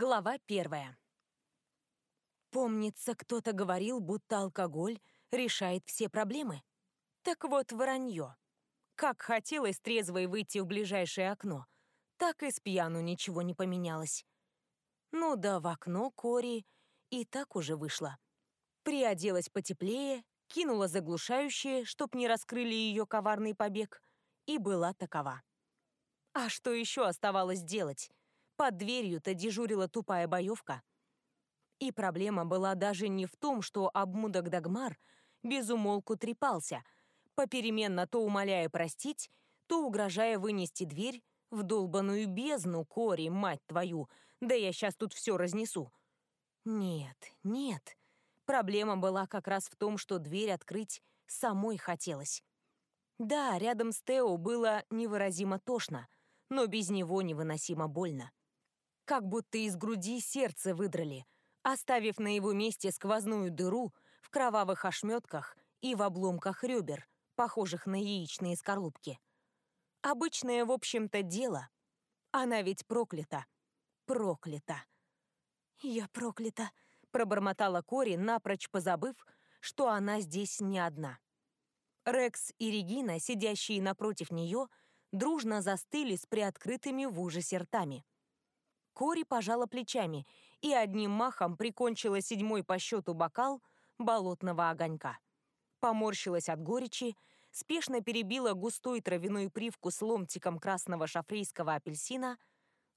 Глава первая. Помнится, кто-то говорил, будто алкоголь решает все проблемы. Так вот, вранье. Как хотелось трезвой выйти в ближайшее окно, так и с пьяну ничего не поменялось. Ну да, в окно Кори и так уже вышла. Приоделась потеплее, кинула заглушающее, чтоб не раскрыли ее коварный побег, и была такова. А что еще оставалось делать? Под дверью-то дежурила тупая боевка. И проблема была даже не в том, что обмудок Дагмар безумолку трепался, попеременно то умоляя простить, то угрожая вынести дверь в долбаную бездну, Кори, мать твою, да я сейчас тут все разнесу. Нет, нет. Проблема была как раз в том, что дверь открыть самой хотелось. Да, рядом с Тео было невыразимо тошно, но без него невыносимо больно как будто из груди сердце выдрали, оставив на его месте сквозную дыру в кровавых ошметках и в обломках ребер, похожих на яичные скорлупки. Обычное, в общем-то, дело. Она ведь проклята. Проклята. «Я проклята», — пробормотала Кори, напрочь позабыв, что она здесь не одна. Рекс и Регина, сидящие напротив нее, дружно застыли с приоткрытыми в ужасе ртами. Кори пожала плечами и одним махом прикончила седьмой по счету бокал болотного огонька. Поморщилась от горечи, спешно перебила густой травяной привкус ломтиком красного шафрейского апельсина.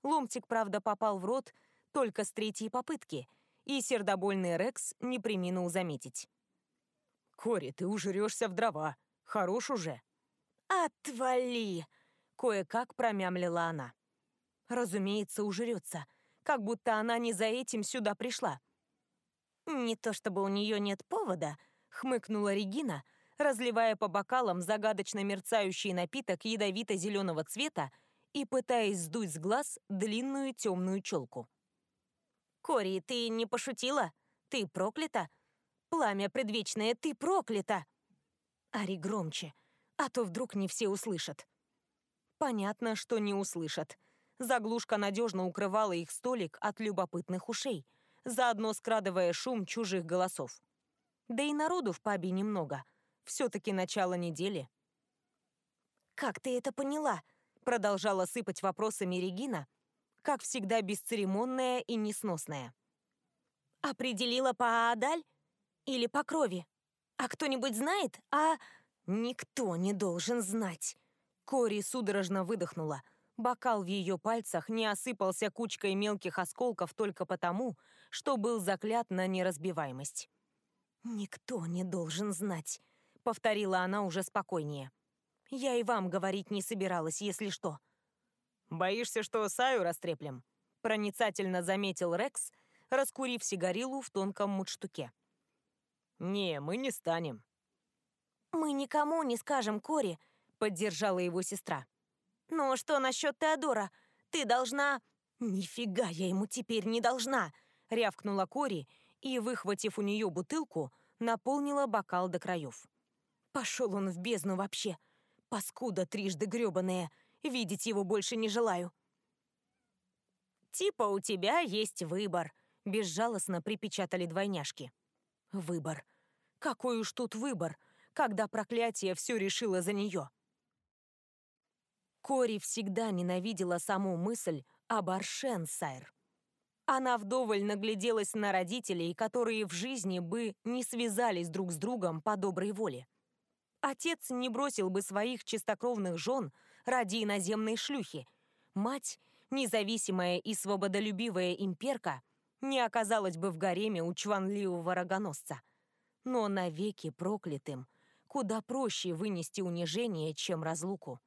Ломтик, правда, попал в рот только с третьей попытки, и сердобольный Рекс не приминул заметить. «Кори, ты ужрешься в дрова. Хорош уже». «Отвали!» — кое-как промямлила она. Разумеется, ужрется, как будто она не за этим сюда пришла. «Не то чтобы у нее нет повода», — хмыкнула Регина, разливая по бокалам загадочно мерцающий напиток ядовито-зеленого цвета и пытаясь сдуть с глаз длинную темную челку. «Кори, ты не пошутила? Ты проклята? Пламя предвечное, ты проклята!» Ари громче, а то вдруг не все услышат. Понятно, что не услышат. Заглушка надежно укрывала их столик от любопытных ушей, заодно скрадывая шум чужих голосов. Да и народу в пабе немного. Все-таки начало недели. «Как ты это поняла?» Продолжала сыпать вопросами Регина, как всегда бесцеремонная и несносная. «Определила по Адаль? Или по крови? А кто-нибудь знает? А...» «Никто не должен знать!» Кори судорожно выдохнула, Бокал в ее пальцах не осыпался кучкой мелких осколков только потому, что был заклят на неразбиваемость. «Никто не должен знать», — повторила она уже спокойнее. «Я и вам говорить не собиралась, если что». «Боишься, что Саю растреплем?» — проницательно заметил Рекс, раскурив сигарилу в тонком мундштуке. «Не, мы не станем». «Мы никому не скажем, Кори», — поддержала его сестра. «Ну что насчет Теодора? Ты должна...» «Нифига я ему теперь не должна!» — рявкнула Кори и, выхватив у нее бутылку, наполнила бокал до краев. Пошел он в бездну вообще. Паскуда трижды гребаная. Видеть его больше не желаю. «Типа у тебя есть выбор», — безжалостно припечатали двойняшки. «Выбор. Какой уж тут выбор, когда проклятие все решило за нее?» Кори всегда ненавидела саму мысль об Аршенсайр. Она вдоволь нагляделась на родителей, которые в жизни бы не связались друг с другом по доброй воле. Отец не бросил бы своих чистокровных жен ради иноземной шлюхи. Мать, независимая и свободолюбивая имперка, не оказалась бы в гареме у чванливого рогоносца. Но навеки проклятым куда проще вынести унижение, чем разлуку.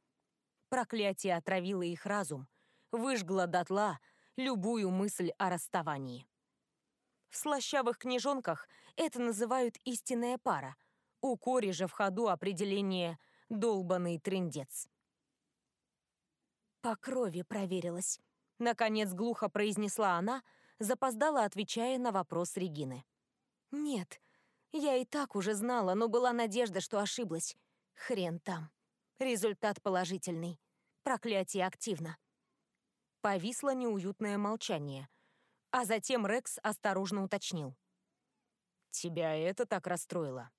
Проклятие отравило их разум, выжгло дотла любую мысль о расставании. В слащавых книжонках это называют истинная пара. У Кори же в ходу определение «долбанный трындец». «По крови проверилась», — наконец глухо произнесла она, запоздала, отвечая на вопрос Регины. «Нет, я и так уже знала, но была надежда, что ошиблась. Хрен там. Результат положительный. Проклятие активно. Повисло неуютное молчание. А затем Рекс осторожно уточнил. «Тебя это так расстроило?»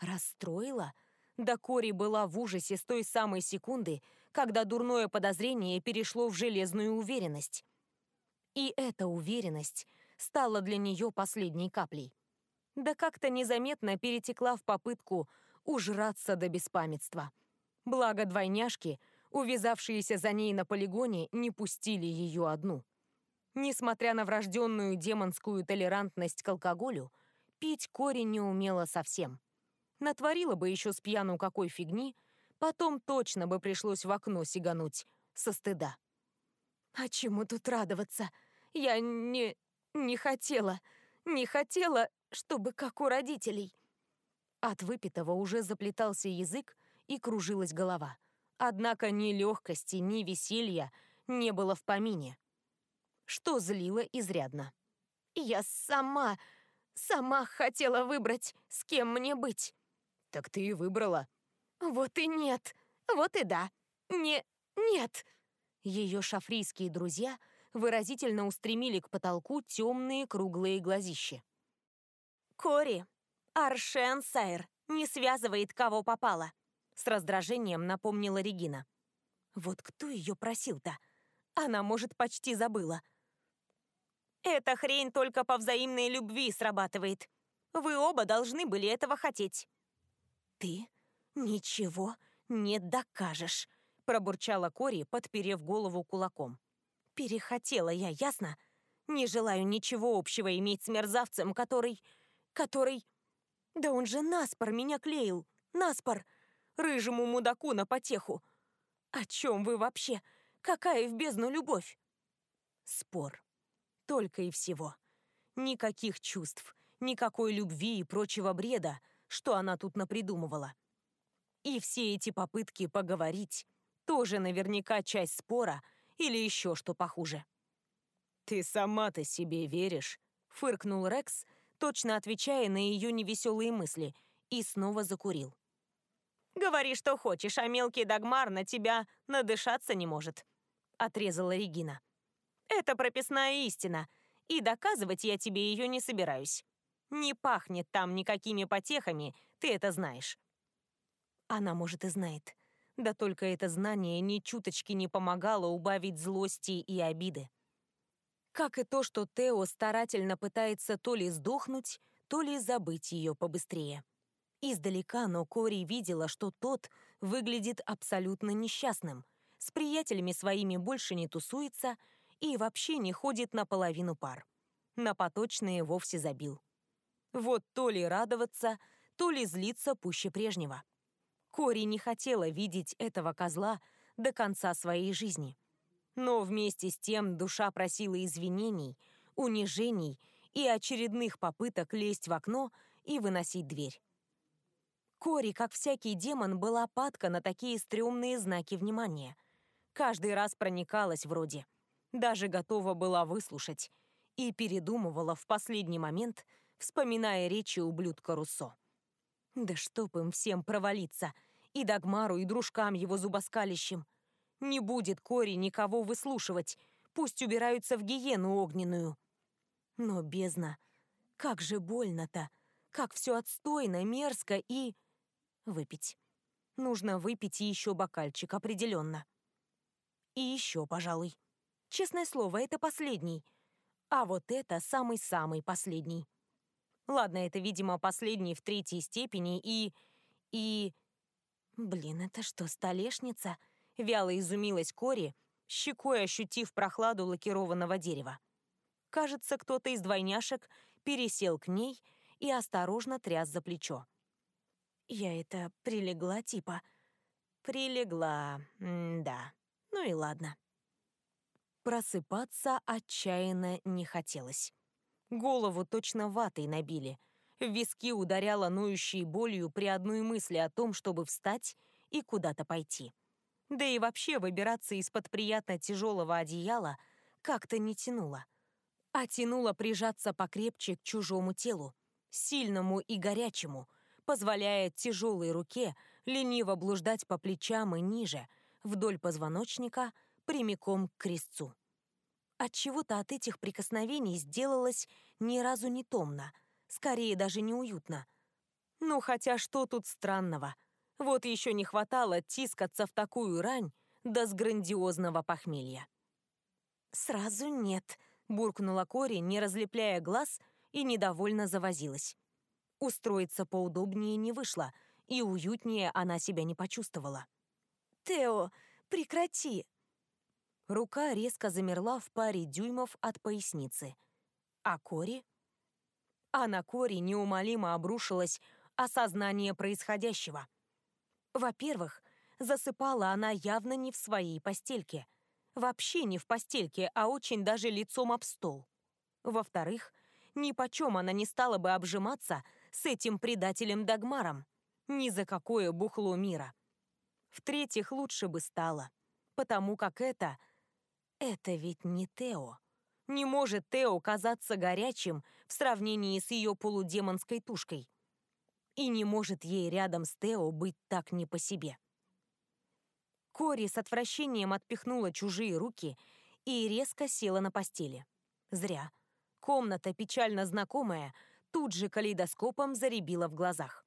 «Расстроило?» Да Кори была в ужасе с той самой секунды, когда дурное подозрение перешло в железную уверенность. И эта уверенность стала для нее последней каплей. Да как-то незаметно перетекла в попытку ужраться до беспамятства. Благо двойняшки, увязавшиеся за ней на полигоне, не пустили ее одну. Несмотря на врожденную демонскую толерантность к алкоголю, пить Кори не умела совсем. Натворила бы еще с пьяну какой фигни, потом точно бы пришлось в окно сигануть со стыда. «А чему тут радоваться? Я не... не хотела. Не хотела, чтобы как у родителей». От выпитого уже заплетался язык и кружилась голова. Однако ни легкости, ни веселья не было в помине что злило изрядно. «Я сама, сама хотела выбрать, с кем мне быть». «Так ты и выбрала». «Вот и нет, вот и да. Не, нет». Ее шафрийские друзья выразительно устремили к потолку темные круглые глазища. «Кори, Аршен Сайр не связывает, кого попало», с раздражением напомнила Регина. «Вот кто ее просил-то? Она, может, почти забыла». Эта хрень только по взаимной любви срабатывает. Вы оба должны были этого хотеть. Ты ничего не докажешь, пробурчала Кори, подперев голову кулаком. Перехотела я, ясно? Не желаю ничего общего иметь с мерзавцем, который... который... Да он же наспор меня клеил. Наспор. Рыжему мудаку на потеху. О чем вы вообще? Какая в бездну любовь? Спор. Только и всего. Никаких чувств, никакой любви и прочего бреда, что она тут напридумывала. И все эти попытки поговорить тоже наверняка часть спора или еще что похуже. «Ты сама-то себе веришь?» — фыркнул Рекс, точно отвечая на ее невеселые мысли, и снова закурил. «Говори, что хочешь, а мелкий Дагмар на тебя надышаться не может», — отрезала Регина. Это прописная истина, и доказывать я тебе ее не собираюсь. Не пахнет там никакими потехами, ты это знаешь. Она, может, и знает. Да только это знание ни чуточки не помогало убавить злости и обиды. Как и то, что Тео старательно пытается то ли сдохнуть, то ли забыть ее побыстрее. Издалека, но Кори видела, что тот выглядит абсолютно несчастным. С приятелями своими больше не тусуется — и вообще не ходит на половину пар. На поточные вовсе забил. Вот то ли радоваться, то ли злиться пуще прежнего. Кори не хотела видеть этого козла до конца своей жизни. Но вместе с тем душа просила извинений, унижений и очередных попыток лезть в окно и выносить дверь. Кори, как всякий демон, была падка на такие стрёмные знаки внимания. Каждый раз проникалась вроде даже готова была выслушать и передумывала в последний момент, вспоминая речи ублюдка Руссо. Да чтоб им всем провалиться, и Дагмару, и дружкам его зубоскалищем. Не будет Кори никого выслушивать, пусть убираются в гиену огненную. Но бездна, как же больно-то, как все отстойно, мерзко и... Выпить. Нужно выпить еще бокальчик, определенно. И еще, пожалуй. Честное слово, это последний. А вот это самый-самый последний. Ладно, это, видимо, последний в третьей степени и... и... Блин, это что, столешница? Вяло изумилась Кори, щекой ощутив прохладу лакированного дерева. Кажется, кто-то из двойняшек пересел к ней и осторожно тряс за плечо. Я это прилегла типа. Прилегла, М да. Ну и ладно. Просыпаться отчаянно не хотелось. Голову точно ватой набили. Виски ударяло ноющей болью при одной мысли о том, чтобы встать и куда-то пойти. Да и вообще выбираться из-под приятно тяжелого одеяла как-то не тянуло. А тянуло прижаться покрепче к чужому телу, сильному и горячему, позволяя тяжелой руке лениво блуждать по плечам и ниже, вдоль позвоночника — прямиком к крестцу. Отчего-то от этих прикосновений сделалось ни разу не томно, скорее даже неуютно. Ну хотя что тут странного? Вот еще не хватало тискаться в такую рань, да с грандиозного похмелья. «Сразу нет», — буркнула Кори, не разлепляя глаз, и недовольно завозилась. Устроиться поудобнее не вышло, и уютнее она себя не почувствовала. «Тео, прекрати!» Рука резко замерла в паре дюймов от поясницы. А Кори? А на Кори неумолимо обрушилось осознание происходящего. Во-первых, засыпала она явно не в своей постельке. Вообще не в постельке, а очень даже лицом об стол. Во-вторых, ни почем она не стала бы обжиматься с этим предателем Дагмаром. Ни за какое бухло мира. В-третьих, лучше бы стало. Потому как это... Это ведь не Тео. Не может Тео казаться горячим в сравнении с ее полудемонской тушкой. И не может ей рядом с Тео быть так не по себе. Кори с отвращением отпихнула чужие руки и резко села на постели. Зря. Комната, печально знакомая, тут же калейдоскопом заребила в глазах.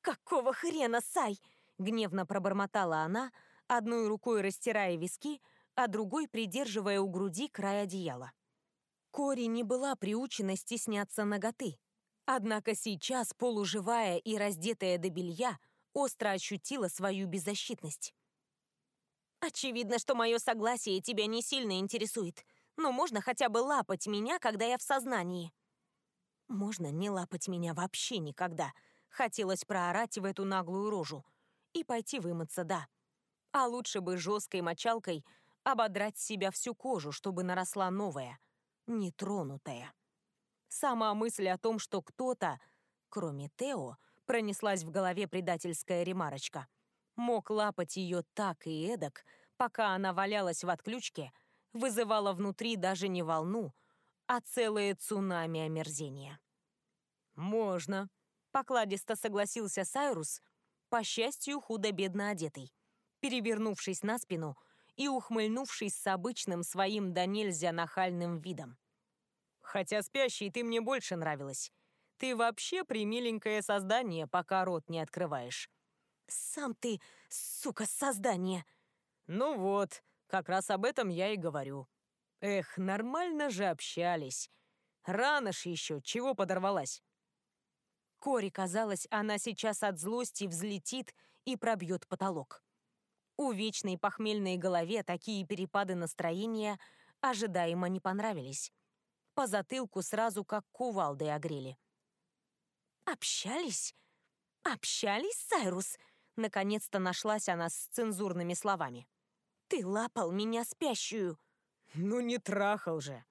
«Какого хрена, Сай?» — гневно пробормотала она, одной рукой растирая виски, а другой придерживая у груди край одеяла. Кори не была приучена стесняться ноготы. Однако сейчас, полуживая и раздетая до белья, остро ощутила свою беззащитность. Очевидно, что мое согласие тебя не сильно интересует. Но можно хотя бы лапать меня, когда я в сознании. Можно не лапать меня вообще никогда. Хотелось проорать в эту наглую рожу. И пойти вымыться, да. А лучше бы жесткой мочалкой ободрать с себя всю кожу, чтобы наросла новая, нетронутая. Сама мысль о том, что кто-то, кроме Тео, пронеслась в голове предательская ремарочка — мог лапать ее так и эдак, пока она валялась в отключке, вызывала внутри даже не волну, а целое цунами омерзения. «Можно», — покладисто согласился Сайрус, по счастью, худо-бедно одетый, перевернувшись на спину и ухмыльнувшись с обычным своим да нельзя нахальным видом. «Хотя спящий ты мне больше нравилась. Ты вообще примиленькое создание, пока рот не открываешь. Сам ты, сука, создание. Ну вот, как раз об этом я и говорю. Эх, нормально же общались. Рано ж еще, чего подорвалась? Кори казалось, она сейчас от злости взлетит и пробьет потолок. У вечной похмельной голове такие перепады настроения ожидаемо не понравились. По затылку сразу как кувалдой огрели. «Общались? Общались, Сайрус?» Наконец-то нашлась она с цензурными словами. «Ты лапал меня спящую!» «Ну не трахал же!»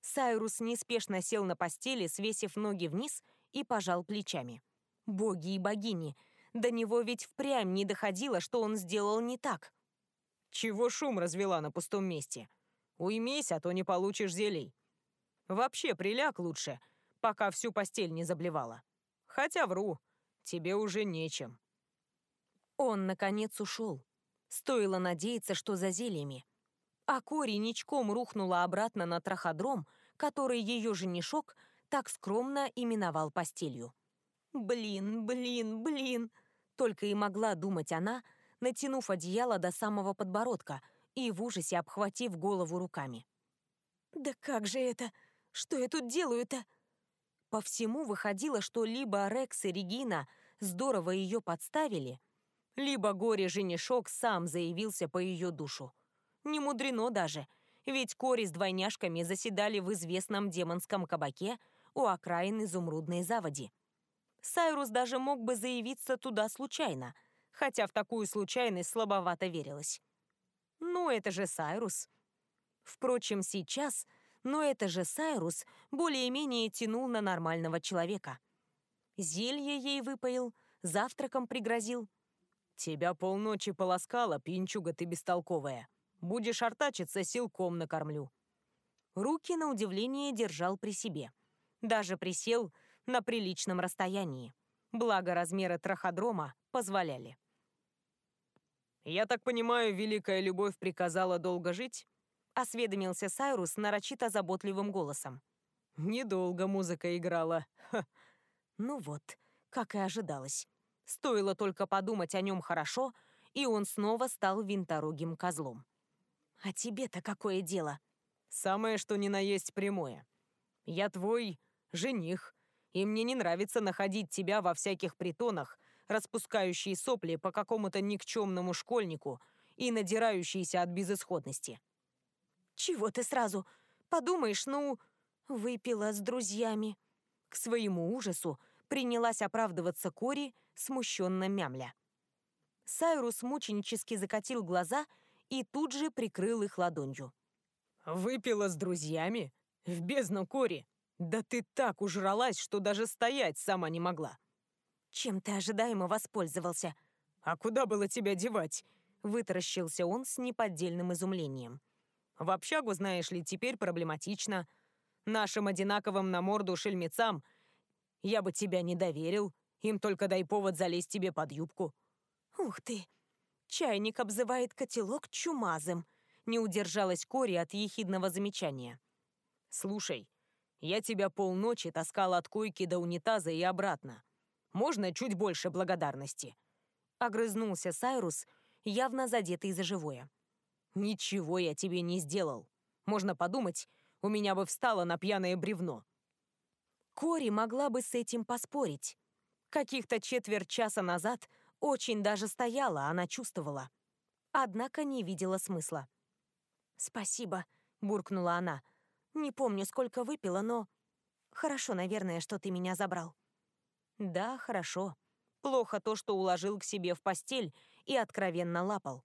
Сайрус неспешно сел на постели, свесив ноги вниз и пожал плечами. «Боги и богини! До него ведь впрямь не доходило, что он сделал не так!» «Чего шум развела на пустом месте? Уймись, а то не получишь зелий. Вообще приляг лучше, пока всю постель не заблевала. Хотя вру, тебе уже нечем». Он, наконец, ушел. Стоило надеяться, что за зельями. А Кори ничком рухнула обратно на траходром, который ее женишок так скромно именовал постелью. «Блин, блин, блин!» Только и могла думать она, натянув одеяло до самого подбородка и в ужасе обхватив голову руками. «Да как же это? Что я тут делаю-то?» По всему выходило, что либо Рекс и Регина здорово ее подставили, либо горе-женишок сам заявился по ее душу. Не мудрено даже, ведь Кори с двойняшками заседали в известном демонском кабаке у окраин изумрудной заводи. Сайрус даже мог бы заявиться туда случайно, хотя в такую случайность слабовато верилось. Ну, это же Сайрус. Впрочем, сейчас, но это же Сайрус более-менее тянул на нормального человека. Зелье ей выпоил, завтраком пригрозил — «Тебя полночи полоскала, пьянчуга ты бестолковая. Будешь артачиться, силком накормлю». Руки, на удивление, держал при себе. Даже присел на приличном расстоянии. Благо размеры траходрома позволяли. «Я так понимаю, великая любовь приказала долго жить?» — осведомился Сайрус нарочито заботливым голосом. «Недолго музыка играла. Ха. Ну вот, как и ожидалось. Стоило только подумать о нем хорошо, и он снова стал винторогим козлом. «А тебе-то какое дело?» «Самое, что ни на есть прямое. Я твой жених, и мне не нравится находить тебя во всяких притонах, распускающие сопли по какому-то никчемному школьнику и надирающиеся от безысходности». «Чего ты сразу? Подумаешь, ну, выпила с друзьями». К своему ужасу принялась оправдываться Кори, смущенно мямля. Сайрус мученически закатил глаза и тут же прикрыл их ладонью. «Выпила с друзьями? В бездну Кори! Да ты так ужралась, что даже стоять сама не могла!» «Чем ты ожидаемо воспользовался?» «А куда было тебя девать?» Вытаращился он с неподдельным изумлением. «В общагу, знаешь ли, теперь проблематично. Нашим одинаковым на морду шельмецам я бы тебя не доверил. Им только дай повод залезть тебе под юбку». «Ух ты! Чайник обзывает котелок чумазым», не удержалась Кори от ехидного замечания. «Слушай, я тебя полночи таскал от койки до унитаза и обратно. Можно чуть больше благодарности?» Огрызнулся Сайрус, явно задетый за живое. «Ничего я тебе не сделал. Можно подумать, у меня бы встало на пьяное бревно». Кори могла бы с этим поспорить. Каких-то четверть часа назад очень даже стояла, она чувствовала. Однако не видела смысла. «Спасибо», — буркнула она. «Не помню, сколько выпила, но...» «Хорошо, наверное, что ты меня забрал». «Да, хорошо. Плохо то, что уложил к себе в постель и откровенно лапал.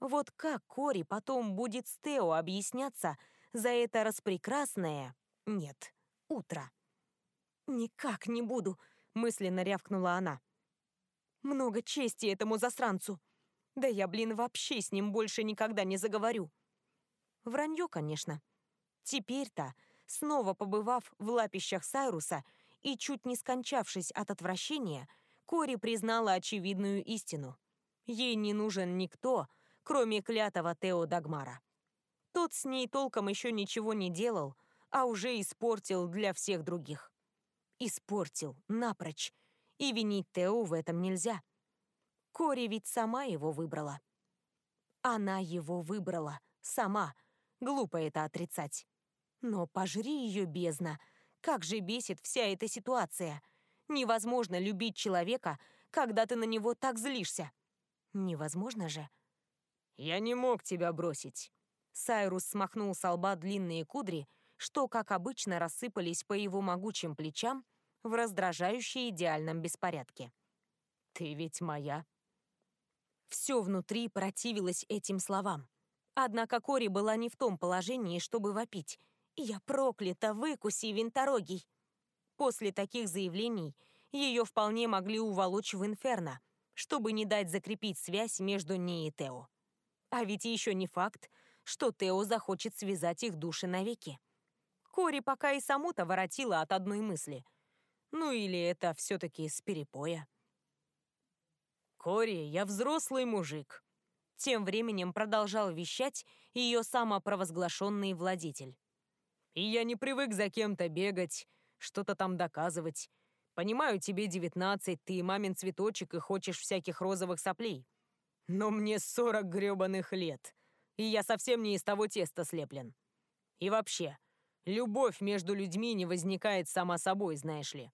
Вот как Кори потом будет с Тео объясняться за это распрекрасное... Нет, утро. «Никак не буду», — мысленно рявкнула она. «Много чести этому засранцу. Да я, блин, вообще с ним больше никогда не заговорю». Вранье, конечно. Теперь-то, снова побывав в лапищах Сайруса и чуть не скончавшись от отвращения, Кори признала очевидную истину. Ей не нужен никто, кроме клятого Тео Дагмара. Тот с ней толком еще ничего не делал, а уже испортил для всех других. Испортил, напрочь. И винить Тео в этом нельзя. Кори ведь сама его выбрала. Она его выбрала, сама. Глупо это отрицать. Но пожри ее бездна. Как же бесит вся эта ситуация. Невозможно любить человека, когда ты на него так злишься. Невозможно же. «Я не мог тебя бросить». Сайрус смахнул с лба длинные кудри, что, как обычно, рассыпались по его могучим плечам в раздражающе идеальном беспорядке. «Ты ведь моя». Все внутри противилось этим словам. Однако Кори была не в том положении, чтобы вопить. «Я проклята, выкуси, винторогий!» После таких заявлений ее вполне могли уволочь в инферно, чтобы не дать закрепить связь между ней и Тео. А ведь еще не факт, что Тео захочет связать их души навеки. Кори пока и саму-то воротила от одной мысли. Ну или это все-таки с перепоя. «Кори, я взрослый мужик», — тем временем продолжал вещать ее самопровозглашенный владетель. «И я не привык за кем-то бегать, что-то там доказывать. Понимаю, тебе девятнадцать, ты мамин цветочек и хочешь всяких розовых соплей. Но мне сорок грёбаных лет, и я совсем не из того теста слеплен. И вообще, любовь между людьми не возникает сама собой, знаешь ли.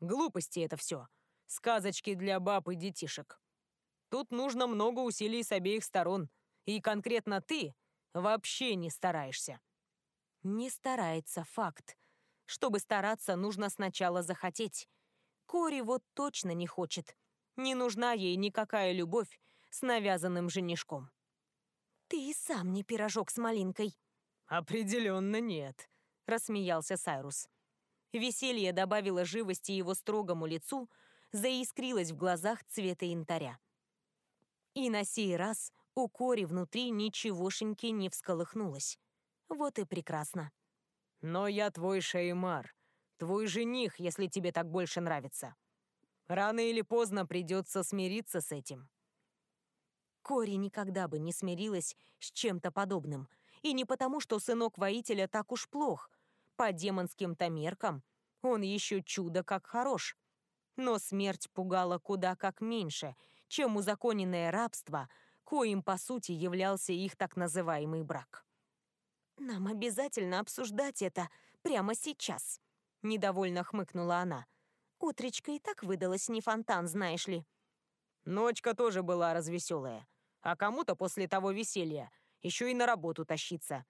Глупости это все. Сказочки для баб и детишек. Тут нужно много усилий с обеих сторон. И конкретно ты вообще не стараешься. Не старается, факт. Чтобы стараться, нужно сначала захотеть. Кори вот точно не хочет. Не нужна ей никакая любовь с навязанным женишком. «Ты и сам не пирожок с малинкой». «Определенно нет», — рассмеялся Сайрус. Веселье добавило живости его строгому лицу, заискрилось в глазах цвета янтаря. И на сей раз у Кори внутри ничегошеньки не всколыхнулось. Вот и прекрасно. «Но я твой Шеймар, твой жених, если тебе так больше нравится. Рано или поздно придется смириться с этим». Кори никогда бы не смирилась с чем-то подобным, И не потому, что сынок воителя так уж плох. По демонским-то меркам он еще чудо как хорош. Но смерть пугала куда как меньше, чем узаконенное рабство, коим, по сути, являлся их так называемый брак. «Нам обязательно обсуждать это прямо сейчас», — недовольно хмыкнула она. «Утречка и так выдалась не фонтан, знаешь ли». Ночка тоже была развеселая. А кому-то после того веселья еще и на работу тащиться.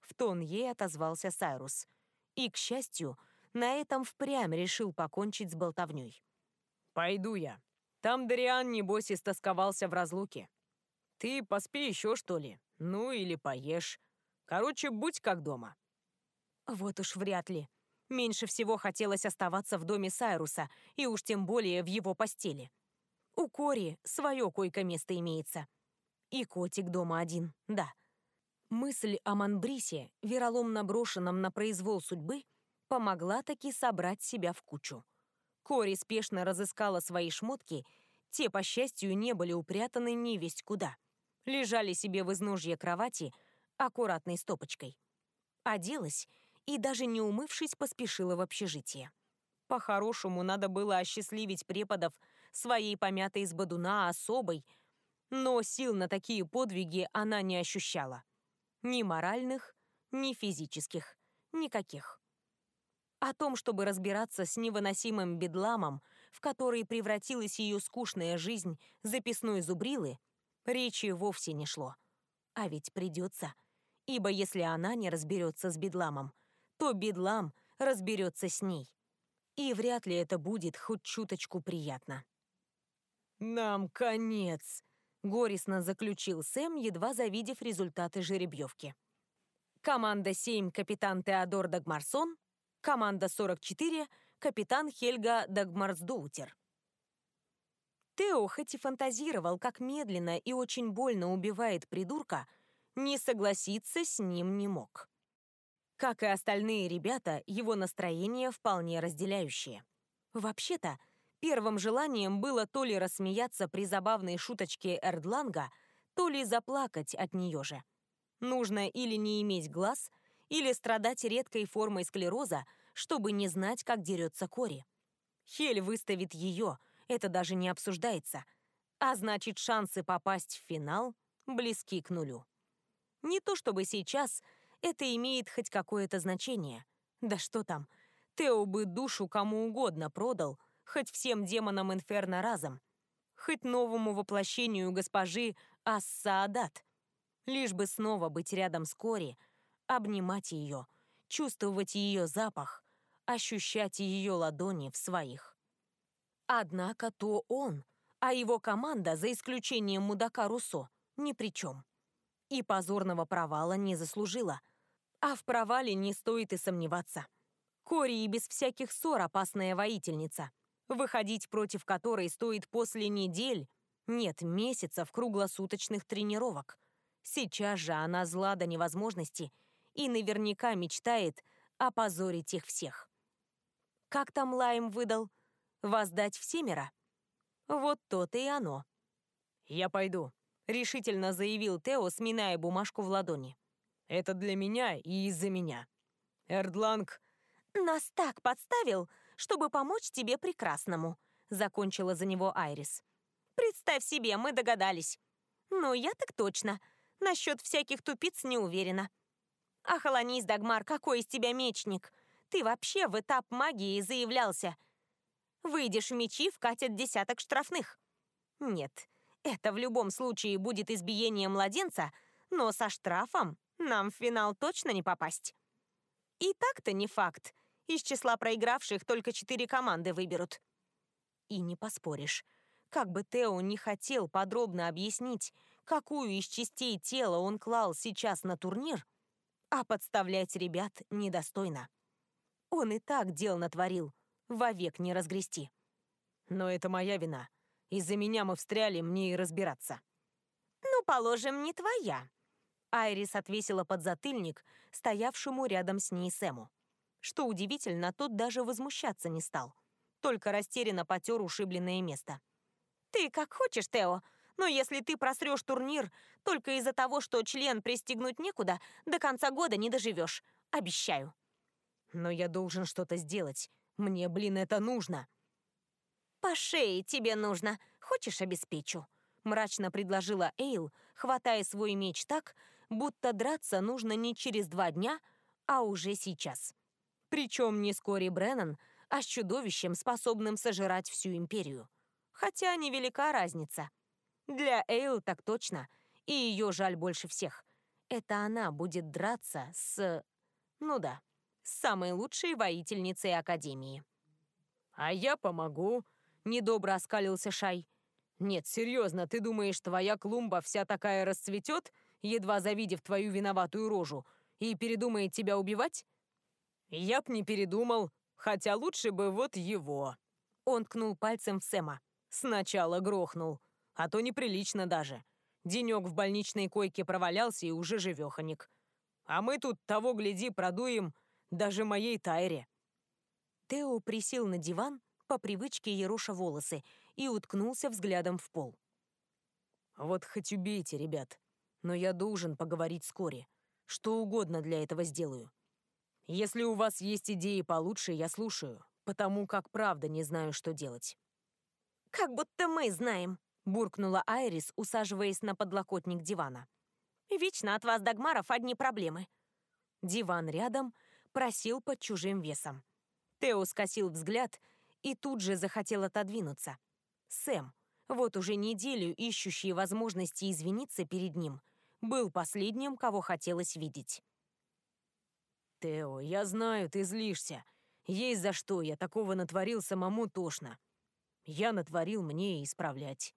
В тон ей отозвался Сайрус. И, к счастью, на этом впрямь решил покончить с болтовней. «Пойду я. Там Дариан, небось, истосковался в разлуке. Ты поспи еще, что ли? Ну, или поешь. Короче, будь как дома». Вот уж вряд ли. Меньше всего хотелось оставаться в доме Сайруса, и уж тем более в его постели. У Кори свое койко-место имеется. И котик дома один, да. Мысль о Манбрисе, вероломно брошенном на произвол судьбы, помогла таки собрать себя в кучу. Кори спешно разыскала свои шмотки, те, по счастью, не были упрятаны ни весть куда. Лежали себе в изножье кровати аккуратной стопочкой. Оделась и, даже не умывшись, поспешила в общежитие. По-хорошему, надо было осчастливить преподов своей помятой из бодуна особой, но сил на такие подвиги она не ощущала. Ни моральных, ни физических. Никаких. О том, чтобы разбираться с невыносимым бедламом, в который превратилась ее скучная жизнь записной зубрилы, речи вовсе не шло. А ведь придется. Ибо если она не разберется с бедламом, то бедлам разберется с ней. И вряд ли это будет хоть чуточку приятно. «Нам конец», горестно заключил Сэм, едва завидев результаты жеребьевки. Команда 7 капитан Теодор Дагмарсон, команда 44 капитан Хельга Дагмарсдоутер. Тео хоть и фантазировал, как медленно и очень больно убивает придурка, не согласиться с ним не мог. Как и остальные ребята, его настроение вполне разделяющее. Вообще-то, Первым желанием было то ли рассмеяться при забавной шуточке Эрдланга, то ли заплакать от нее же. Нужно или не иметь глаз, или страдать редкой формой склероза, чтобы не знать, как дерется Кори. Хель выставит ее, это даже не обсуждается. А значит, шансы попасть в финал близки к нулю. Не то чтобы сейчас это имеет хоть какое-то значение. Да что там, Тео бы душу кому угодно продал — хоть всем демонам Инферно разом, хоть новому воплощению госпожи Ассаадат, лишь бы снова быть рядом с Кори, обнимать ее, чувствовать ее запах, ощущать ее ладони в своих. Однако то он, а его команда, за исключением мудака Руссо, ни при чем. И позорного провала не заслужила. А в провале не стоит и сомневаться. Кори и без всяких ссор опасная воительница выходить против которой стоит после недель, нет, месяцев круглосуточных тренировок. Сейчас же она зла до невозможности и наверняка мечтает опозорить их всех. Как там Лайм выдал? Воздать всемеро? Вот то-то и оно. «Я пойду», — решительно заявил Тео, сминая бумажку в ладони. «Это для меня и из-за меня. Эрдланг...» «Нас так подставил, чтобы помочь тебе прекрасному», — закончила за него Айрис. «Представь себе, мы догадались». «Ну, я так точно. Насчет всяких тупиц не уверена». «Охолонись, Дагмар, какой из тебя мечник? Ты вообще в этап магии заявлялся. Выйдешь в мечи, вкатят десяток штрафных». «Нет, это в любом случае будет избиение младенца, но со штрафом нам в финал точно не попасть». И так-то не факт. Из числа проигравших только четыре команды выберут. И не поспоришь. Как бы Тео не хотел подробно объяснить, какую из частей тела он клал сейчас на турнир, а подставлять ребят недостойно. Он и так дел натворил, вовек не разгрести. Но это моя вина. Из-за меня мы встряли, мне и разбираться. Ну, положим, не твоя. Айрис отвесила подзатыльник стоявшему рядом с ней Сэму. Что удивительно, тот даже возмущаться не стал. Только растерянно потер ушибленное место. «Ты как хочешь, Тео, Но если ты просрешь турнир только из-за того, что член пристегнуть некуда, до конца года не доживешь. Обещаю. Но я должен что-то сделать. Мне, блин, это нужно. По шее тебе нужно. Хочешь, обеспечу? Мрачно предложила Эйл, хватая свой меч так, будто драться нужно не через два дня, а уже сейчас. Причем не с Кори Бреннан, а с чудовищем, способным сожрать всю империю. Хотя невелика разница. Для Эйл так точно, и ее жаль больше всех. Это она будет драться с... ну да, с самой лучшей воительницей Академии. «А я помогу», — недобро оскалился Шай. «Нет, серьезно, ты думаешь, твоя клумба вся такая расцветет, едва завидев твою виноватую рожу, и передумает тебя убивать?» «Я б не передумал, хотя лучше бы вот его». Он ткнул пальцем в Сэма. «Сначала грохнул а то неприлично даже. Денек в больничной койке провалялся и уже живеханик. А мы тут, того гляди, продуем даже моей Тайре. Тео присел на диван, по привычке ероша волосы, и уткнулся взглядом в пол. «Вот хоть убейте, ребят, но я должен поговорить с Кори. Что угодно для этого сделаю. Если у вас есть идеи получше, я слушаю, потому как правда не знаю, что делать». «Как будто мы знаем», буркнула Айрис, усаживаясь на подлокотник дивана. «Вечно от вас, Дагмаров, одни проблемы». Диван рядом просил под чужим весом. Тео скосил взгляд и тут же захотел отодвинуться. Сэм, вот уже неделю ищущий возможности извиниться перед ним, был последним, кого хотелось видеть. «Тео, я знаю, ты злишься. Есть за что, я такого натворил самому тошно. Я натворил мне исправлять».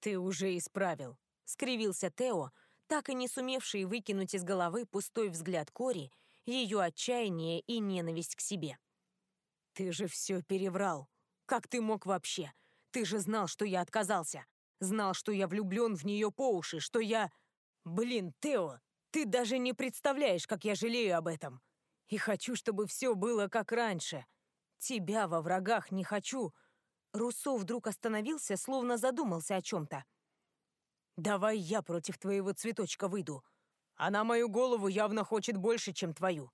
«Ты уже исправил», — скривился Тео, так и не сумевший выкинуть из головы пустой взгляд Кори, ее отчаяние и ненависть к себе. «Ты же все переврал. Как ты мог вообще? Ты же знал, что я отказался. Знал, что я влюблен в нее по уши, что я... Блин, Тео, ты даже не представляешь, как я жалею об этом. И хочу, чтобы все было как раньше. Тебя во врагах не хочу, Руссо вдруг остановился, словно задумался о чем-то. «Давай я против твоего цветочка выйду. Она мою голову явно хочет больше, чем твою.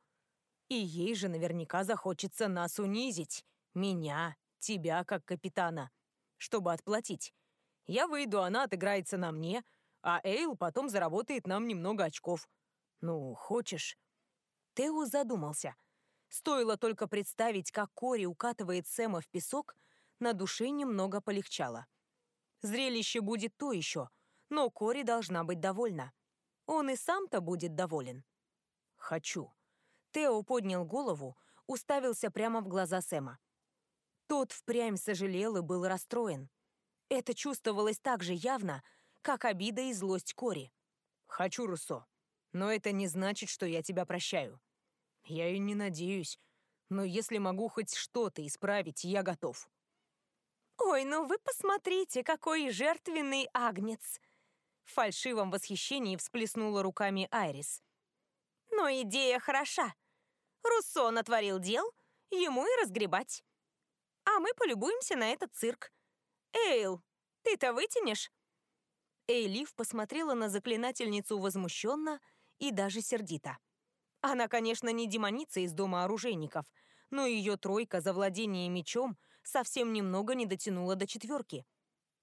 И ей же наверняка захочется нас унизить. Меня, тебя, как капитана. Чтобы отплатить. Я выйду, она отыграется на мне, а Эйл потом заработает нам немного очков. Ну, хочешь?» Тео задумался. Стоило только представить, как Кори укатывает Сэма в песок, на душе немного полегчало. Зрелище будет то еще, но Кори должна быть довольна. Он и сам-то будет доволен. «Хочу». Тео поднял голову, уставился прямо в глаза Сэма. Тот впрямь сожалел и был расстроен. Это чувствовалось так же явно, как обида и злость Кори. «Хочу, Руссо, но это не значит, что я тебя прощаю. Я и не надеюсь, но если могу хоть что-то исправить, я готов». «Ой, ну вы посмотрите, какой жертвенный агнец!» В фальшивом восхищении всплеснула руками Айрис. «Но идея хороша. Руссо натворил дел, ему и разгребать. А мы полюбуемся на этот цирк. Эйл, ты-то вытянешь?» Эйлиф посмотрела на заклинательницу возмущенно и даже сердито. Она, конечно, не демоница из дома оружейников, но ее тройка за владение мечом — совсем немного не дотянула до четверки.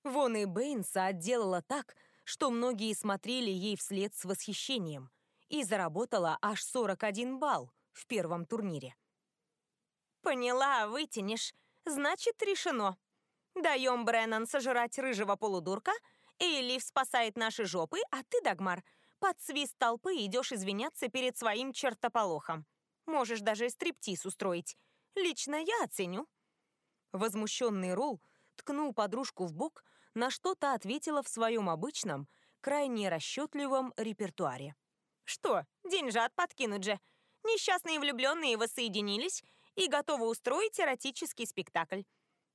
Вон и Бэйнса отделала так, что многие смотрели ей вслед с восхищением и заработала аж 41 балл в первом турнире. «Поняла, вытянешь. Значит, решено. Даем Бреннан сожрать рыжего полудурка, Эйлиф спасает наши жопы, а ты, Дагмар, под свист толпы идешь извиняться перед своим чертополохом. Можешь даже стриптиз устроить. Лично я оценю». Возмущенный Ролл ткнул подружку в бок, на что то ответила в своем обычном, крайне расчетливом репертуаре. «Что, деньжат подкинуть же? Несчастные влюбленные воссоединились и готовы устроить эротический спектакль.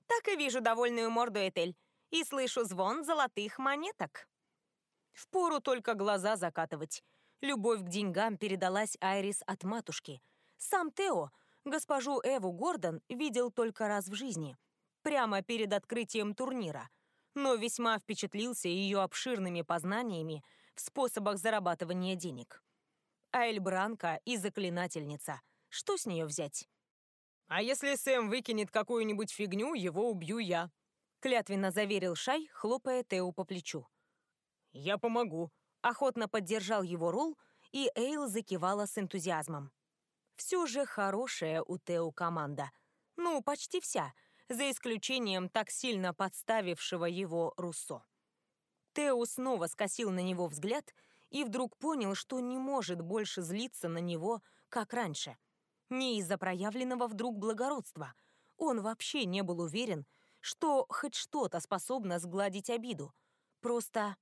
Так и вижу довольную морду Этель и слышу звон золотых монеток». Впору только глаза закатывать. Любовь к деньгам передалась Айрис от матушки. Сам Тео — Госпожу Эву Гордон видел только раз в жизни, прямо перед открытием турнира. но весьма впечатлился ее обширными познаниями в способах зарабатывания денег. А Эльбранка и заклинательница. Что с нее взять? «А если Сэм выкинет какую-нибудь фигню, его убью я», — клятвенно заверил Шай, хлопая Тео по плечу. «Я помогу», — охотно поддержал его Рул, и Эйл закивала с энтузиазмом. Все же хорошая у Тео команда. Ну, почти вся, за исключением так сильно подставившего его Руссо. Тео снова скосил на него взгляд и вдруг понял, что не может больше злиться на него, как раньше. Не из-за проявленного вдруг благородства. Он вообще не был уверен, что хоть что-то способно сгладить обиду. Просто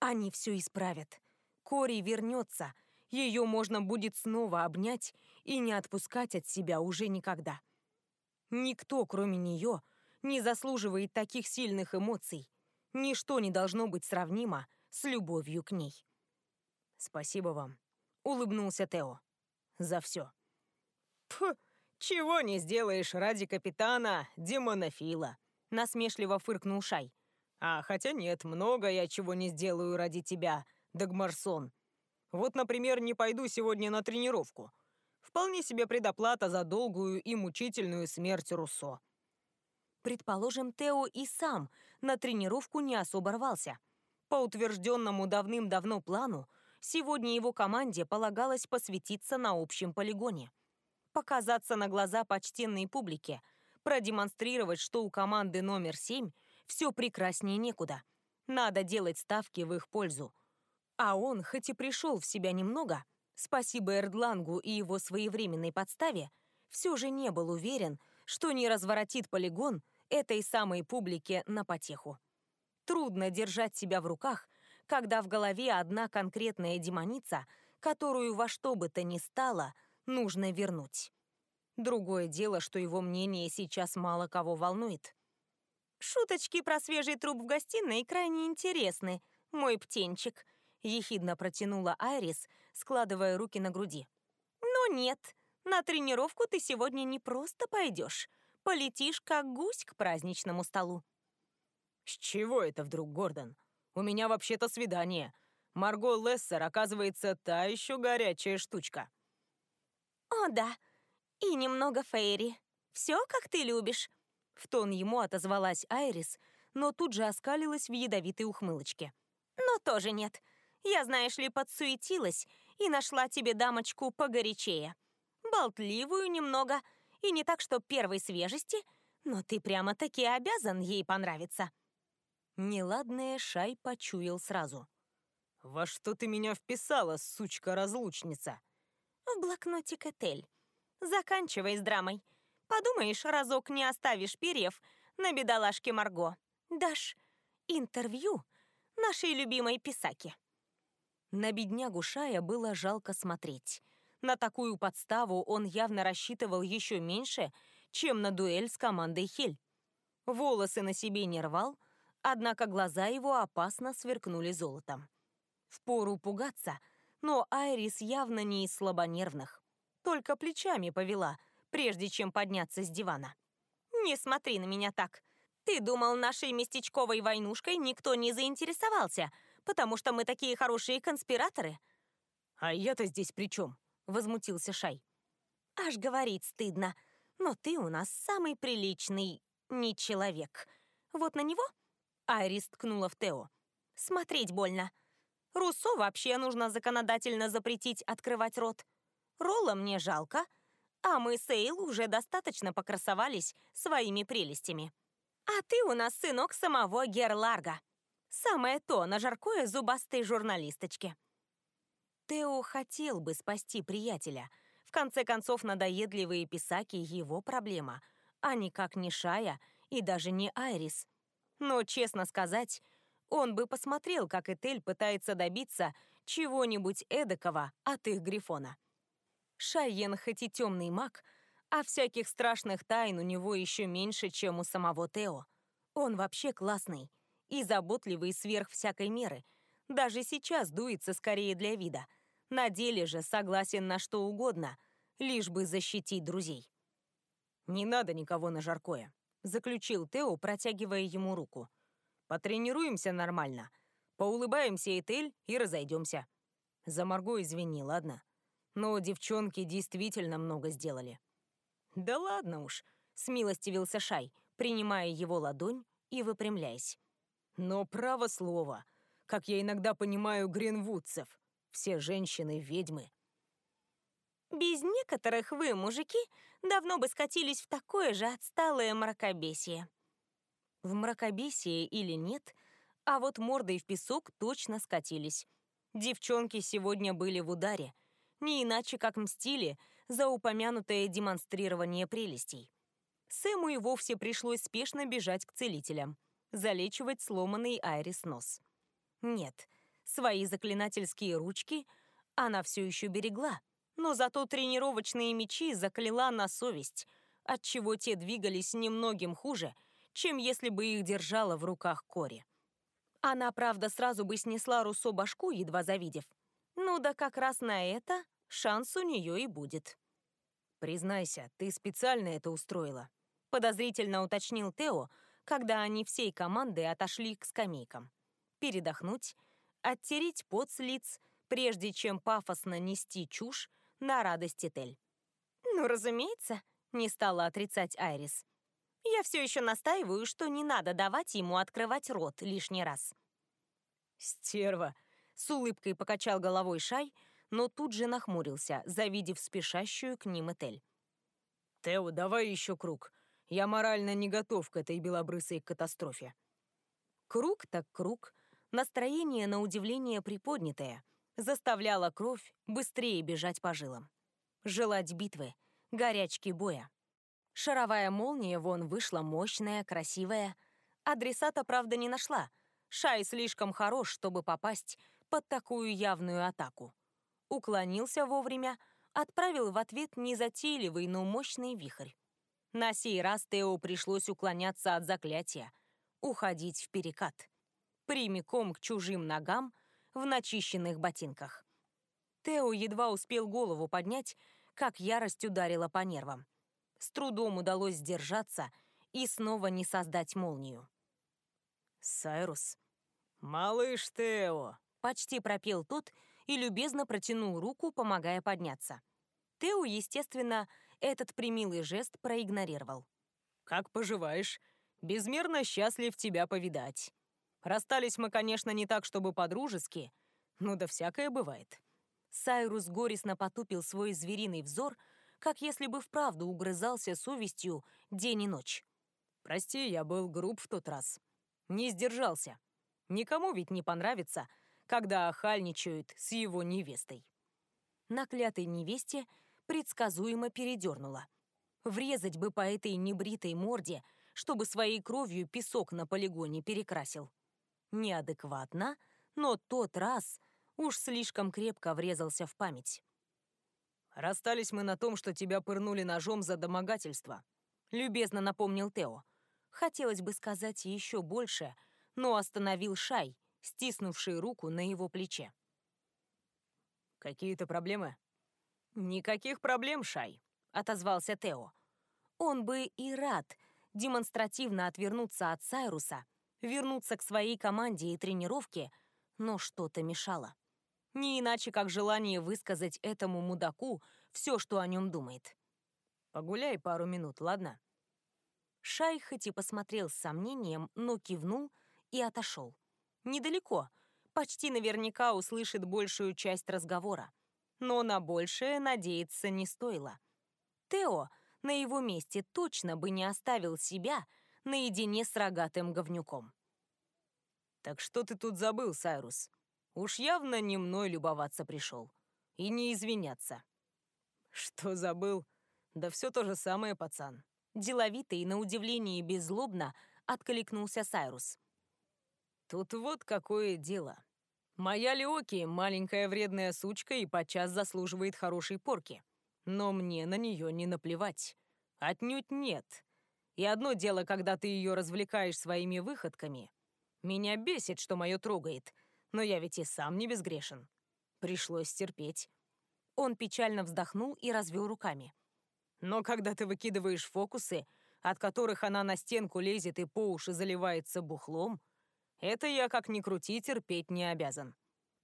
они все исправят. Кори вернется, ее можно будет снова обнять и не отпускать от себя уже никогда. Никто, кроме нее, не заслуживает таких сильных эмоций. Ничто не должно быть сравнимо с любовью к ней. «Спасибо вам», — улыбнулся Тео. «За все». «Пф, чего не сделаешь ради капитана Демонофила», — насмешливо фыркнул Шай. «А хотя нет, много я чего не сделаю ради тебя, Дагмарсон. Вот, например, не пойду сегодня на тренировку. Вполне себе предоплата за долгую и мучительную смерть Руссо». Предположим, Тео и сам на тренировку не особо рвался. По утвержденному давным-давно плану, сегодня его команде полагалось посвятиться на общем полигоне. Показаться на глаза почтенной публике, продемонстрировать, что у команды номер семь все прекраснее некуда. Надо делать ставки в их пользу. А он, хоть и пришел в себя немного, спасибо Эрдлангу и его своевременной подставе, все же не был уверен, что не разворотит полигон этой самой публике на потеху. Трудно держать себя в руках, когда в голове одна конкретная демоница, которую во что бы то ни стало нужно вернуть. Другое дело, что его мнение сейчас мало кого волнует. «Шуточки про свежий труп в гостиной крайне интересны, мой птенчик», ехидно протянула Айрис, складывая руки на груди. «Но нет, на тренировку ты сегодня не просто пойдешь, полетишь как гусь к праздничному столу». «С чего это вдруг, Гордон? У меня вообще-то свидание. Марго Лессер, оказывается, та еще горячая штучка». «О, да, и немного Фейри. Все, как ты любишь», — в тон ему отозвалась Айрис, но тут же оскалилась в ядовитой ухмылочке. «Но тоже нет. Я, знаешь ли, подсуетилась и нашла тебе дамочку погорячее. Болтливую немного, и не так, что первой свежести, но ты прямо-таки обязан ей понравиться». Неладное Шай почуял сразу. «Во что ты меня вписала, сучка-разлучница?» «В блокнотик Этель. Заканчивай с драмой. Подумаешь, разок не оставишь перьев на бедолашке Марго. Дашь интервью нашей любимой писаки». На беднягу Шая было жалко смотреть. На такую подставу он явно рассчитывал еще меньше, чем на дуэль с командой Хель. Волосы на себе не рвал, однако глаза его опасно сверкнули золотом. Впору пугаться, но Айрис явно не из слабонервных. Только плечами повела, прежде чем подняться с дивана. «Не смотри на меня так. Ты думал, нашей местечковой войнушкой никто не заинтересовался, потому что мы такие хорошие конспираторы». «А я-то здесь при чем?» — возмутился Шай. «Аж говорить стыдно. Но ты у нас самый приличный не человек. Вот на него...» Айрис ткнула в Тео. «Смотреть больно. Руссо вообще нужно законодательно запретить открывать рот. Ролла мне жалко, а мы с Эйл уже достаточно покрасовались своими прелестями. А ты у нас сынок самого Герларга. Самое то на жаркое зубастой журналисточке. Тео хотел бы спасти приятеля. В конце концов, надоедливые писаки — его проблема, а никак не Шая и даже не Айрис. Но, честно сказать, он бы посмотрел, как Этель пытается добиться чего-нибудь эдакого от их Грифона. Шайен хоть и темный маг, а всяких страшных тайн у него еще меньше, чем у самого Тео. Он вообще классный — и заботливый сверх всякой меры. Даже сейчас дуется скорее для вида. На деле же согласен на что угодно, лишь бы защитить друзей. «Не надо никого на жаркое», — заключил Тео, протягивая ему руку. Потренируемся нормально. Поулыбаемся Этель и разойдемся. За Марго извини, ладно? Но девчонки действительно много сделали. Да ладно уж, смилостивился Шай, принимая его ладонь и выпрямляясь. Но право слово, как я иногда понимаю гринвудцев, все женщины — ведьмы. Без некоторых вы, мужики, давно бы скатились в такое же отсталое мракобесие. В мракобесие или нет, а вот мордой в песок точно скатились. Девчонки сегодня были в ударе, не иначе как мстили за упомянутое демонстрирование прелестей. Сэму и вовсе пришлось спешно бежать к целителям, залечивать сломанный Айрис нос. Нет, свои заклинательские ручки она все еще берегла, но зато тренировочные мечи закляла на совесть, отчего те двигались немногим хуже, чем если бы их держала в руках Кори. Она, правда, сразу бы снесла Руссо башку, едва завидев. Ну да как раз на это шанс у нее и будет. «Признайся, ты специально это устроила?» Подозрительно уточнил Тео, когда они всей командой отошли к скамейкам. Передохнуть, оттереть пот с лиц, прежде чем пафосно нести чушь на радость Тель. «Ну, разумеется», — не стала отрицать Айрис. Я все еще настаиваю, что не надо давать ему открывать рот лишний раз. «Стерва!» — с улыбкой покачал головой Шай, но тут же нахмурился, завидев спешащую к ним Этель. «Тео, давай еще круг. Я морально не готов к этой белобрысой катастрофе». Круг так круг. Настроение, на удивление, приподнятое. Заставляло кровь быстрее бежать по жилам. Желать битвы, горячки боя. Шаровая молния вон вышла мощная, красивая. Адресата, правда, не нашла. Шай слишком хорош, чтобы попасть под такую явную атаку. Уклонился вовремя, отправил в ответ незатейливый, но мощный вихрь. На сей раз Тео пришлось уклоняться от заклятия, уходить в перекат. Прямиком к чужим ногам в начищенных ботинках. Тео едва успел голову поднять, как ярость ударила по нервам с трудом удалось сдержаться и снова не создать молнию. «Сайрус, малыш Тео!» — почти пропел тот и любезно протянул руку, помогая подняться. Тео, естественно, этот примилый жест проигнорировал. «Как поживаешь? Безмерно счастлив тебя повидать. Расстались мы, конечно, не так, чтобы по-дружески, но да всякое бывает». Сайрус горестно потупил свой звериный взор — как если бы вправду угрызался совестью день и ночь. «Прости, я был груб в тот раз. Не сдержался. Никому ведь не понравится, когда охальничают с его невестой». На клятой невесте предсказуемо передернула. Врезать бы по этой небритой морде, чтобы своей кровью песок на полигоне перекрасил. Неадекватно, но тот раз уж слишком крепко врезался в память. «Расстались мы на том, что тебя пырнули ножом за домогательство», — любезно напомнил Тео. Хотелось бы сказать еще больше, но остановил Шай, стиснувший руку на его плече. «Какие-то проблемы?» «Никаких проблем, Шай», — отозвался Тео. Он бы и рад демонстративно отвернуться от Сайруса, вернуться к своей команде и тренировке, но что-то мешало. Не иначе, как желание высказать этому мудаку все, что о нем думает. «Погуляй пару минут, ладно?» Шай хоть и посмотрел с сомнением, но кивнул и отошел. Недалеко, почти наверняка услышит большую часть разговора. Но на большее надеяться не стоило. Тео на его месте точно бы не оставил себя наедине с рогатым говнюком. «Так что ты тут забыл, Сайрус?» Уж явно не мной любоваться пришел. И не извиняться. Что забыл? Да все то же самое, пацан. Деловито и на удивление беззлобно откликнулся Сайрус. Тут вот какое дело. Моя Леоки — маленькая вредная сучка и подчас заслуживает хорошей порки. Но мне на нее не наплевать. Отнюдь нет. И одно дело, когда ты ее развлекаешь своими выходками. Меня бесит, что мое трогает — но я ведь и сам не безгрешен. Пришлось терпеть. Он печально вздохнул и развел руками. Но когда ты выкидываешь фокусы, от которых она на стенку лезет и по уши заливается бухлом, Это я, как ни крути, терпеть не обязан.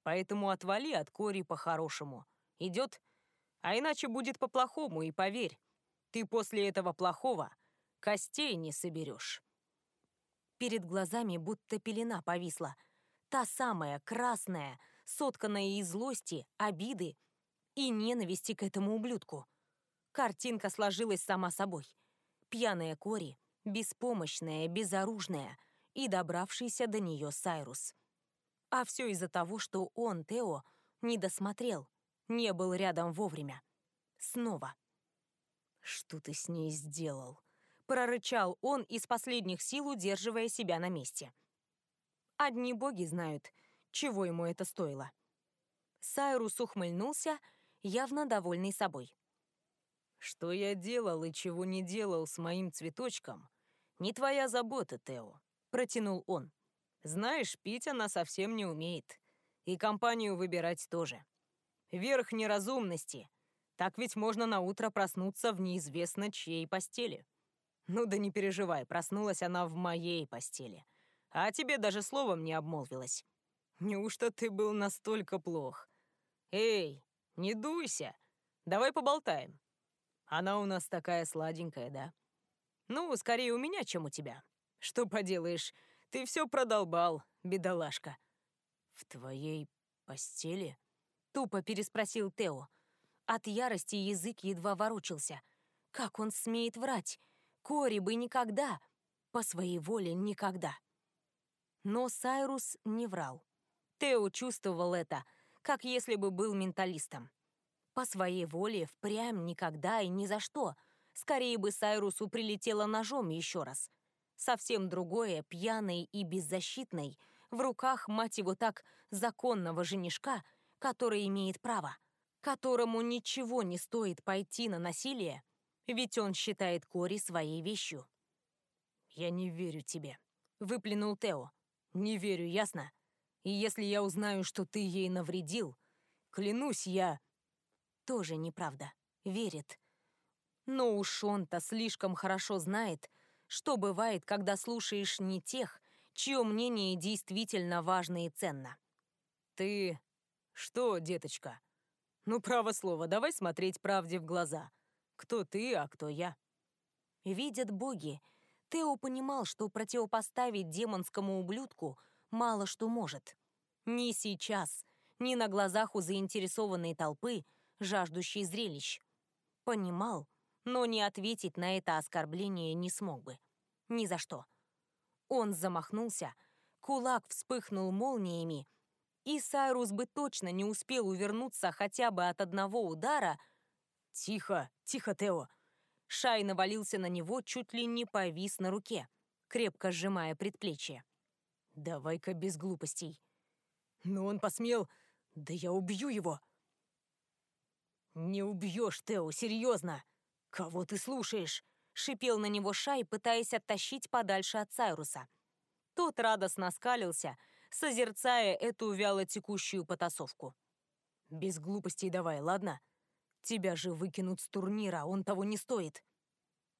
Поэтому отвали от Кори по-хорошему. Идет? А иначе будет по-плохому, и поверь, ты после этого плохого костей не соберешь. Перед глазами будто пелена повисла. Та самая, красная, сотканная из злости, обиды и ненависти к этому ублюдку. Картинка сложилась сама собой. Пьяная Кори, беспомощная, безоружная и добравшийся до нее Сайрус. А все из-за того, что он, Тео, не досмотрел, не был рядом вовремя. Снова. «Что ты с ней сделал?» Прорычал он из последних сил, удерживая себя на месте. Одни боги знают, чего ему это стоило. Сайрус ухмыльнулся, явно довольный собой. «Что я делал и чего не делал с моим цветочком, не твоя забота, Тео», — протянул он. «Знаешь, пить она совсем не умеет. И компанию выбирать тоже. Верх неразумности. Так ведь можно на утро проснуться в неизвестно чьей постели. Ну да не переживай, проснулась она в моей постели. А тебе даже словом не обмолвилась. Неужто ты был настолько плох? Эй, не дуйся. Давай поболтаем. Она у нас такая сладенькая, да? Ну, скорее у меня, чем у тебя. Что поделаешь, ты все продолбал, бедолашка. В твоей постели? Тупо переспросил Тео. От ярости язык едва ворочался. Как он смеет врать? Кори бы никогда. По своей воле никогда. Но Сайрус не врал. Тео чувствовал это, как если бы был менталистом. По своей воле впрямь никогда и ни за что. Скорее бы Сайрусу прилетело ножом еще раз. Совсем другое, пьяный и беззащитный, в руках, мать его так, законного женишка, который имеет право, которому ничего не стоит пойти на насилие, ведь он считает Кори своей вещью. «Я не верю тебе», — выплюнул Тео. «Не верю, ясно? И если я узнаю, что ты ей навредил, клянусь, я...» Тоже неправда. Верит. Но уж он-то слишком хорошо знает, что бывает, когда слушаешь не тех, чье мнение действительно важно и ценно. «Ты... что, деточка? Ну, право слово, давай смотреть правде в глаза. Кто ты, а кто я?» Видят боги. Тео понимал, что противопоставить демонскому ублюдку мало что может. Ни сейчас, ни на глазах у заинтересованной толпы, жаждущей зрелищ. Понимал, но не ответить на это оскорбление не смог бы. Ни за что. Он замахнулся, кулак вспыхнул молниями, и Сайрус бы точно не успел увернуться хотя бы от одного удара. «Тихо, тихо, Тео!» Шай навалился на него, чуть ли не повис на руке, крепко сжимая предплечье. «Давай-ка без глупостей». «Но он посмел... Да я убью его!» «Не убьешь, Тео, серьезно! Кого ты слушаешь?» Шипел на него Шай, пытаясь оттащить подальше от Сайруса. Тот радостно скалился, созерцая эту вяло текущую потасовку. «Без глупостей давай, ладно? Тебя же выкинут с турнира, он того не стоит».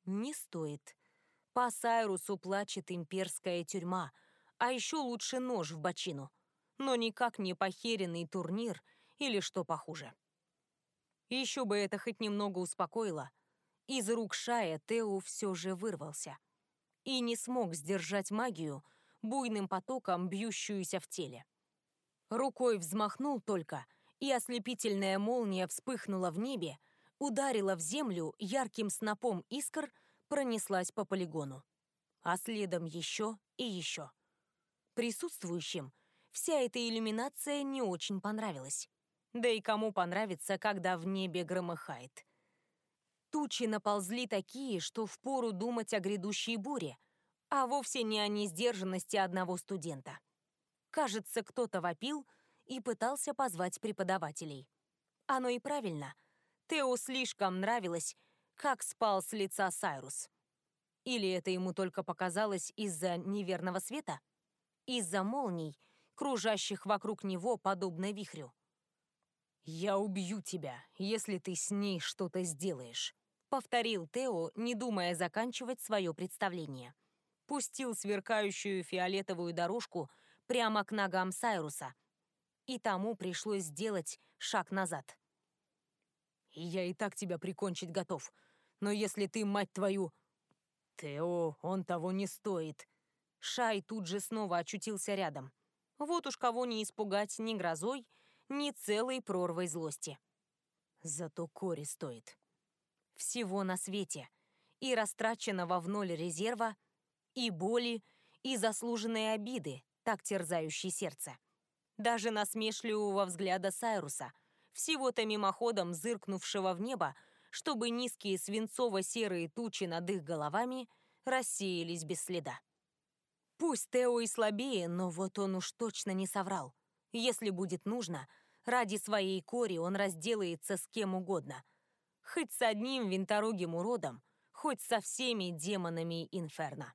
«Не стоит. По Сайрусу плачет имперская тюрьма, а еще лучше нож в бочину. Но никак не похеренный турнир или что похуже». Еще бы это хоть немного успокоило. Из рук Шая Тео все же вырвался. И не смог сдержать магию, буйным потоком бьющуюся в теле. Рукой взмахнул только, и ослепительная молния вспыхнула в небе, ударила в землю ярким снопом искр, пронеслась по полигону. А следом еще и еще. Присутствующим вся эта иллюминация не очень понравилась. Да и кому понравится, когда в небе громыхает. Тучи наползли такие, что впору думать о грядущей буре, а вовсе не о несдержанности одного студента. Кажется, кто-то вопил и пытался позвать преподавателей. Оно и правильно. Тео слишком нравилось, как спал с лица Сайрус. Или это ему только показалось из-за неверного света? Из-за молний, кружащих вокруг него подобно вихрю. «Я убью тебя, если ты с ней что-то сделаешь», — повторил Тео, не думая заканчивать свое представление. Пустил сверкающую фиолетовую дорожку прямо к ногам Сайруса. И тому пришлось сделать шаг назад. «Я и так тебя прикончить готов. Но если ты, мать твою...» «Тео, он того не стоит». Шай тут же снова очутился рядом. Вот уж кого не испугать ни грозой, ни целой прорвой злости. Зато Кори стоит. Всего на свете. И растраченного в ноль резерва, и боли, и заслуженные обиды, так терзающие сердце. Даже насмешливого взгляда Сайруса, всего-то мимоходом зыркнувшего в небо, чтобы низкие свинцово-серые тучи над их головами рассеялись без следа. Пусть Тео и слабее, но вот он уж точно не соврал. Если будет нужно, ради своей кори он разделается с кем угодно. Хоть с одним винторогим уродом, хоть со всеми демонами Инферно.